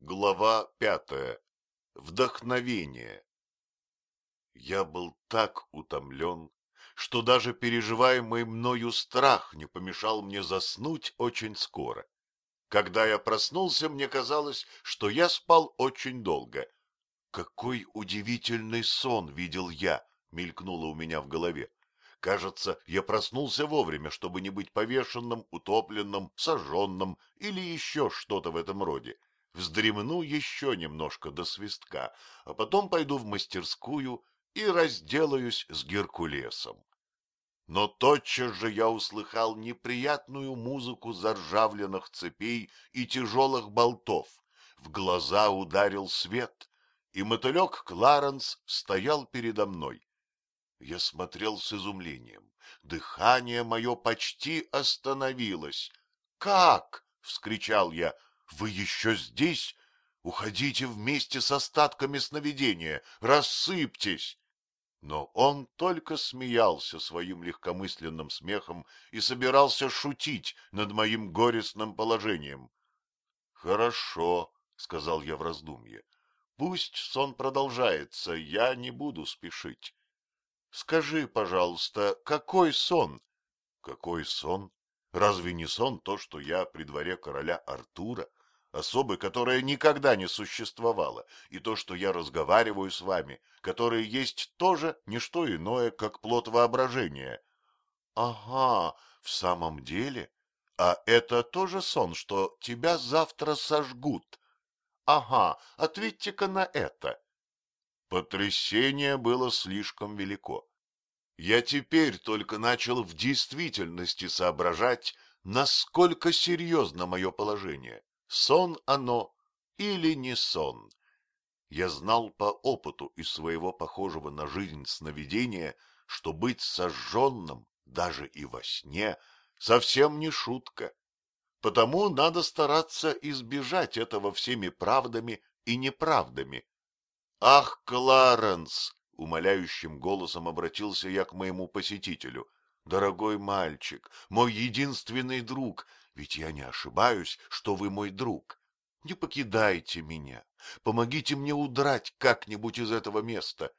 Глава пятая. Вдохновение. Я был так утомлен, что даже переживаемый мною страх не помешал мне заснуть очень скоро. Когда я проснулся, мне казалось, что я спал очень долго. Какой удивительный сон видел я, мелькнуло у меня в голове. Кажется, я проснулся вовремя, чтобы не быть повешенным, утопленным, сожженным или еще что-то в этом роде. Вздремну еще немножко до свистка, а потом пойду в мастерскую и разделаюсь с Геркулесом. Но тотчас же я услыхал неприятную музыку заржавленных цепей и тяжелых болтов. В глаза ударил свет, и мотылек Кларенс стоял передо мной. Я смотрел с изумлением. Дыхание мое почти остановилось. «Как?» — вскричал я. «Вы еще здесь? Уходите вместе с остатками сновидения, рассыпьтесь!» Но он только смеялся своим легкомысленным смехом и собирался шутить над моим горестным положением. — Хорошо, — сказал я в раздумье. — Пусть сон продолжается, я не буду спешить. Скажи, пожалуйста, какой сон? Какой сон? Разве не сон то, что я при дворе короля Артура, особы, которая никогда не существовала, и то, что я разговариваю с вами, которое есть тоже не что иное, как плод воображения? Ага, в самом деле? А это тоже сон, что тебя завтра сожгут? Ага, ответьте-ка на это. Потрясение было слишком велико. Я теперь только начал в действительности соображать, насколько серьезно мое положение. Сон оно или не сон. Я знал по опыту из своего похожего на жизнь сновидения, что быть сожженным даже и во сне совсем не шутка. Потому надо стараться избежать этого всеми правдами и неправдами, «Ах, Кларенс!» — умоляющим голосом обратился я к моему посетителю. «Дорогой мальчик, мой единственный друг, ведь я не ошибаюсь, что вы мой друг. Не покидайте меня, помогите мне удрать как-нибудь из этого места».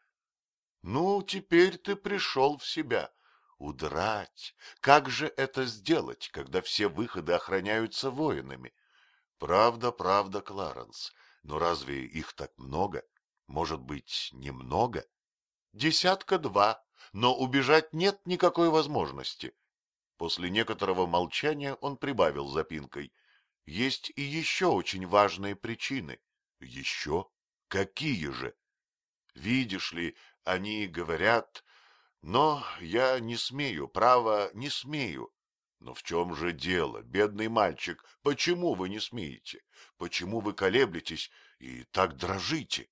«Ну, теперь ты пришел в себя. Удрать? Как же это сделать, когда все выходы охраняются воинами?» «Правда, правда, Кларенс, но разве их так много?» Может быть, немного? Десятка два, но убежать нет никакой возможности. После некоторого молчания он прибавил запинкой. Есть и еще очень важные причины. Еще? Какие же? Видишь ли, они говорят... Но я не смею, право, не смею. Но в чем же дело, бедный мальчик? Почему вы не смеете? Почему вы колеблетесь и так дрожите?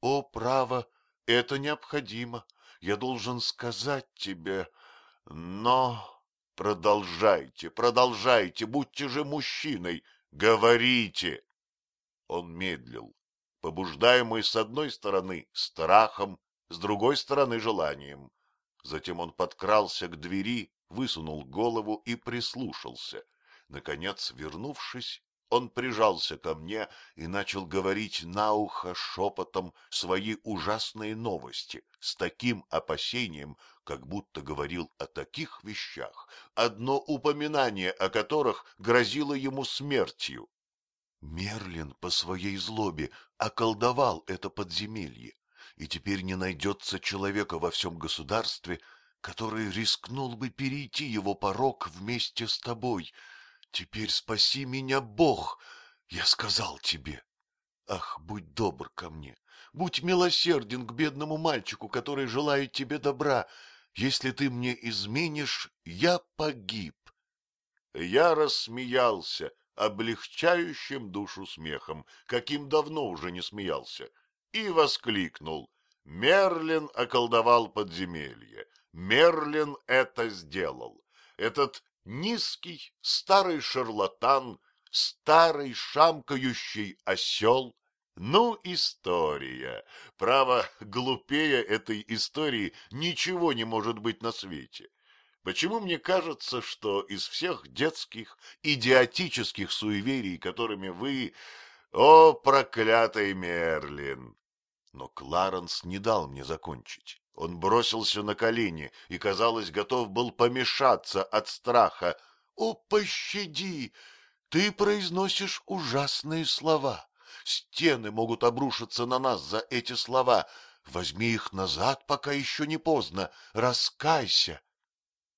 О, право, это необходимо. Я должен сказать тебе, но... Продолжайте, продолжайте, будьте же мужчиной, говорите. Он медлил, побуждаемый с одной стороны страхом, с другой стороны желанием. Затем он подкрался к двери, высунул голову и прислушался. Наконец, вернувшись, он прижался ко мне и начал говорить на ухо шепотом свои ужасные новости, с таким опасением, как будто говорил о таких вещах, одно упоминание о которых грозило ему смертью. Мерлин по своей злобе околдовал это подземелье, и теперь не найдется человека во всем государстве, который рискнул бы перейти его порог вместе с тобой — Теперь спаси меня, Бог, я сказал тебе. Ах, будь добр ко мне, будь милосерден к бедному мальчику, который желает тебе добра. Если ты мне изменишь, я погиб. Я рассмеялся облегчающим душу смехом, каким давно уже не смеялся, и воскликнул. Мерлин околдовал подземелье. Мерлин это сделал. Этот низкий старый шарлатан, старый шамкающий осел. Ну, история. Право, глупее этой истории ничего не может быть на свете. Почему мне кажется, что из всех детских, идиотических суеверий, которыми вы О, проклятый Мерлин! Но Кларенс не дал мне закончить. Он бросился на колени и, казалось, готов был помешаться от страха. «О, пощади! Ты произносишь ужасные слова. Стены могут обрушиться на нас за эти слова. Возьми их назад, пока еще не поздно. Раскайся!»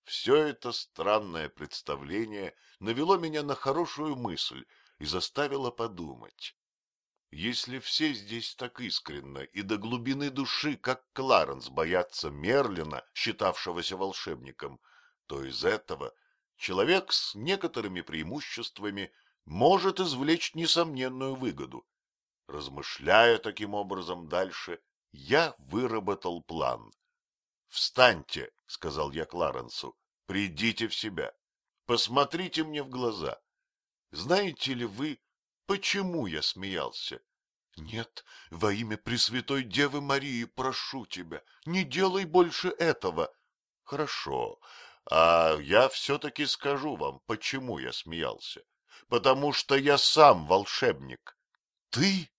Все это странное представление навело меня на хорошую мысль и заставило подумать. Если все здесь так искренно и до глубины души, как Кларенс, боятся Мерлина, считавшегося волшебником, то из этого человек с некоторыми преимуществами может извлечь несомненную выгоду. Размышляя таким образом дальше, я выработал план. «Встаньте», — сказал я Кларенсу, — «придите в себя, посмотрите мне в глаза. Знаете ли вы, Почему я смеялся? Нет, во имя Пресвятой Девы Марии прошу тебя, не делай больше этого. Хорошо, а я все-таки скажу вам, почему я смеялся. Потому что я сам волшебник. Ты?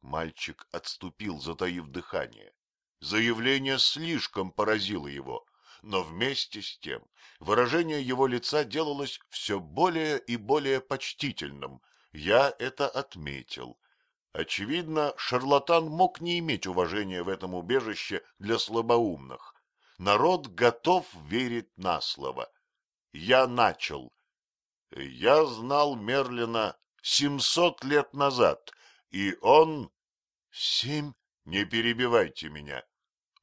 Мальчик отступил, затаив дыхание. Заявление слишком поразило его, но вместе с тем выражение его лица делалось все более и более почтительным, я это отметил. Очевидно, шарлатан мог не иметь уважения в этом убежище для слабоумных. Народ готов верить на слово. Я начал. Я знал Мерлина семьсот лет назад, и он... Семь? Не перебивайте меня.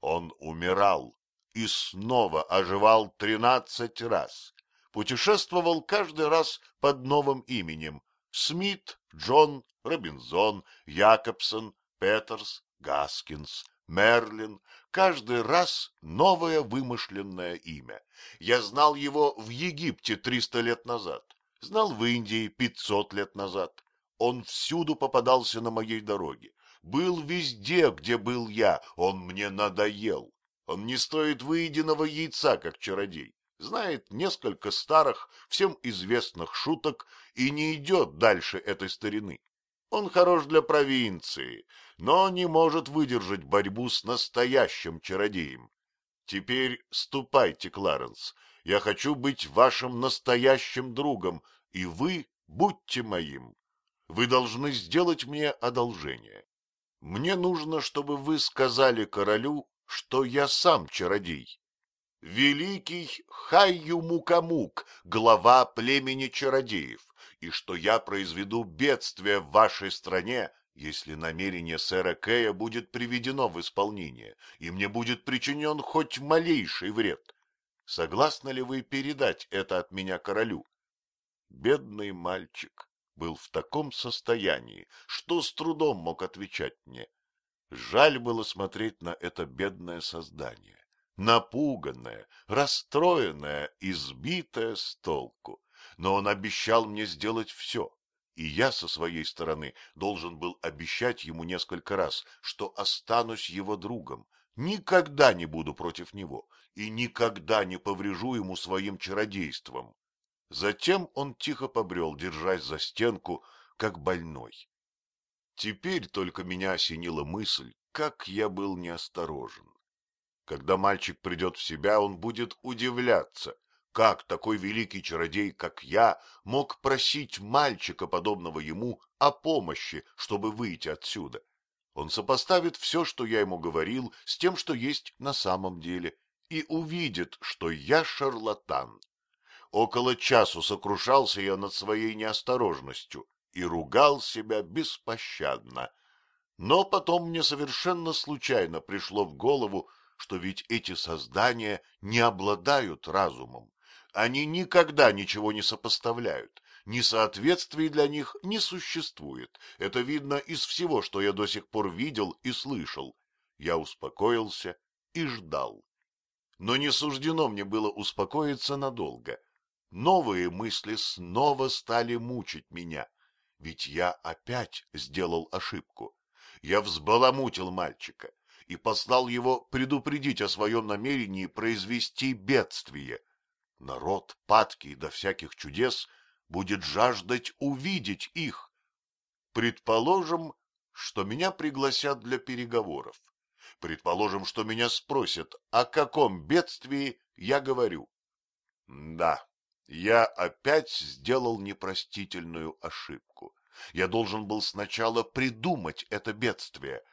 Он умирал и снова оживал тринадцать раз. Путешествовал каждый раз под новым именем, Смит, Джон, Робинзон, Якобсон, Петерс, Гаскинс, Мерлин, каждый раз новое вымышленное имя. Я знал его в Египте триста лет назад, знал в Индии пятьсот лет назад. Он всюду попадался на моей дороге, был везде, где был я, он мне надоел. Он не стоит выеденного яйца, как чародей знает несколько старых, всем известных шуток и не идет дальше этой старины. Он хорош для провинции, но не может выдержать борьбу с настоящим чародеем. Теперь ступайте, Кларенс, я хочу быть вашим настоящим другом, и вы будьте моим. Вы должны сделать мне одолжение. Мне нужно, чтобы вы сказали королю, что я сам чародей, великий Хайю-Мукамук, глава племени чародеев, и что я произведу бедствие в вашей стране, если намерение сэра Кэя будет приведено в исполнение, и мне будет причинен хоть малейший вред. Согласны ли вы передать это от меня королю? Бедный мальчик был в таком состоянии, что с трудом мог отвечать мне. Жаль было смотреть на это бедное создание напуганная, расстроенная, избитая с толку. Но он обещал мне сделать все, и я со своей стороны должен был обещать ему несколько раз, что останусь его другом, никогда не буду против него и никогда не поврежу ему своим чародейством. Затем он тихо побрел, держась за стенку, как больной. Теперь только меня осенила мысль, как я был неосторожен. Когда мальчик придет в себя, он будет удивляться, как такой великий чародей, как я, мог просить мальчика, подобного ему, о помощи, чтобы выйти отсюда. Он сопоставит все, что я ему говорил, с тем, что есть на самом деле, и увидит, что я шарлатан. Около часу сокрушался я над своей неосторожностью и ругал себя беспощадно. Но потом мне совершенно случайно пришло в голову, что ведь эти создания не обладают разумом. Они никогда ничего не сопоставляют, несоответствий для них не существует. Это видно из всего, что я до сих пор видел и слышал. Я успокоился и ждал. Но не суждено мне было успокоиться надолго. Новые мысли снова стали мучить меня, ведь я опять сделал ошибку. Я взбаламутил мальчика, и послал его предупредить о своем намерении произвести бедствие. Народ, падкий до всяких чудес, будет жаждать увидеть их. Предположим, что меня пригласят для переговоров. Предположим, что меня спросят, о каком бедствии я говорю. Да, я опять сделал непростительную ошибку. Я должен был сначала придумать это бедствие.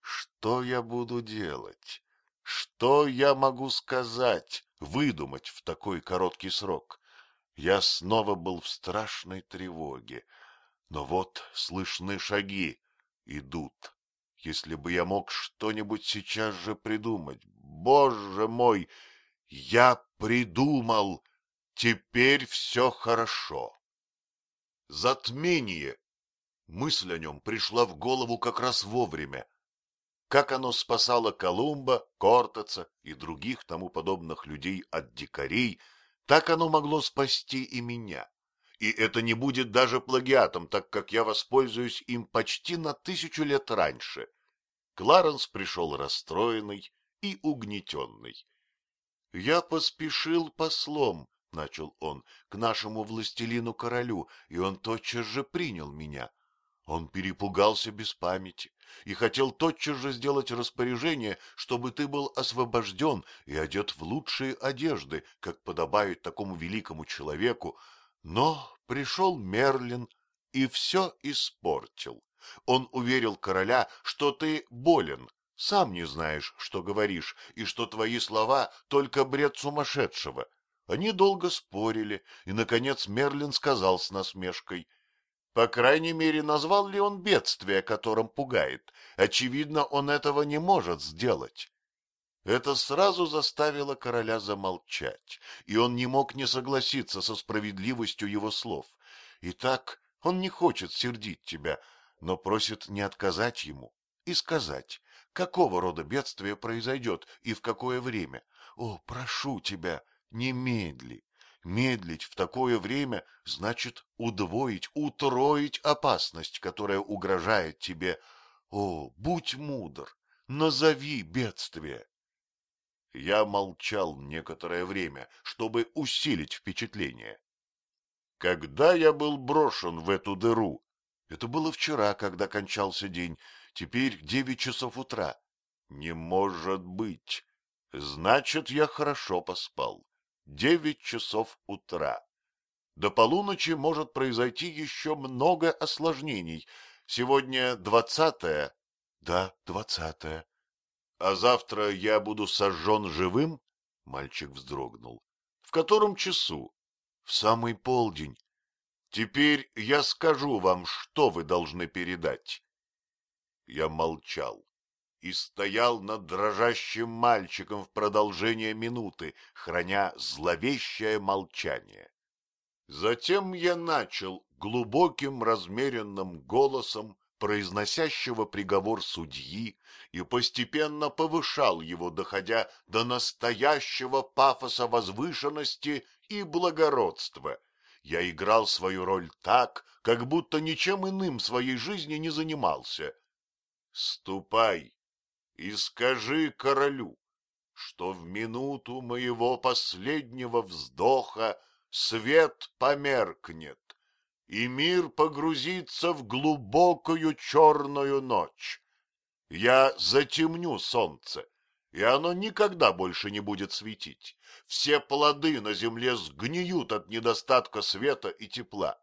Что я буду делать? Что я могу сказать, выдумать в такой короткий срок? Я снова был в страшной тревоге. Но вот слышны шаги. Идут. Если бы я мог что-нибудь сейчас же придумать. Боже мой! Я придумал! Теперь все хорошо. Затмение. Мысль о нем пришла в голову как раз вовремя. Как оно спасало Колумба, Кортеца и других тому подобных людей от дикарей, так оно могло спасти и меня. И это не будет даже плагиатом, так как я воспользуюсь им почти на тысячу лет раньше. Кларенс пришел расстроенный и угнетенный. Я поспешил послом, — начал он, — к нашему властелину-королю, и он тотчас же принял меня. Он перепугался без памяти и хотел тотчас же сделать распоряжение, чтобы ты был освобожден и одет в лучшие одежды, как подобает такому великому человеку, но пришел Мерлин и все испортил. Он уверил короля, что ты болен, сам не знаешь, что говоришь, и что твои слова — только бред сумасшедшего. Они долго спорили, и, наконец, Мерлин сказал с насмешкой. По крайней мере, назвал ли он бедствие, которым пугает? Очевидно, он этого не может сделать. Это сразу заставило короля замолчать, и он не мог не согласиться со справедливостью его слов. Итак, он не хочет сердить тебя, но просит не отказать ему и сказать, какого рода бедствие произойдет и в какое время. О, прошу тебя, Немедли. Медлить в такое время значит удвоить, утроить опасность, которая угрожает тебе. О, будь мудр, назови бедствие. Я молчал некоторое время, чтобы усилить впечатление. Когда я был брошен в эту дыру? Это было вчера, когда кончался день. Теперь девять часов утра. Не может быть. Значит, я хорошо поспал девять часов утра. До полуночи может произойти еще много осложнений. Сегодня двадцатое. Да, двадцатое. А завтра я буду сожжен живым? Мальчик вздрогнул. В котором часу? В самый полдень. Теперь я скажу вам, что вы должны передать. Я молчал и стоял над дрожащим мальчиком в продолжение минуты, храня зловещее молчание. Затем я начал глубоким размеренным голосом, произносящего приговор судьи, и постепенно повышал его, доходя до настоящего пафоса возвышенности и благородства. Я играл свою роль так, как будто ничем иным своей жизни не занимался. «Ступай и скажи королю, что в минуту моего последнего вздоха свет померкнет, и мир погрузится в глубокую черную ночь. Я затемню солнце, и оно никогда больше не будет светить. Все плоды на земле сгниют от недостатка света и тепла,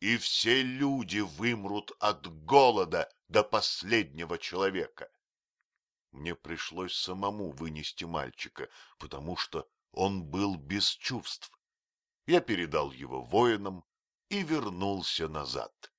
и все люди вымрут от голода до последнего человека. Мне пришлось самому вынести мальчика, потому что он был без чувств. Я передал его воинам и вернулся назад.